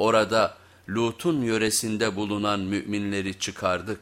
Orada Lut'un yöresinde bulunan müminleri çıkardık.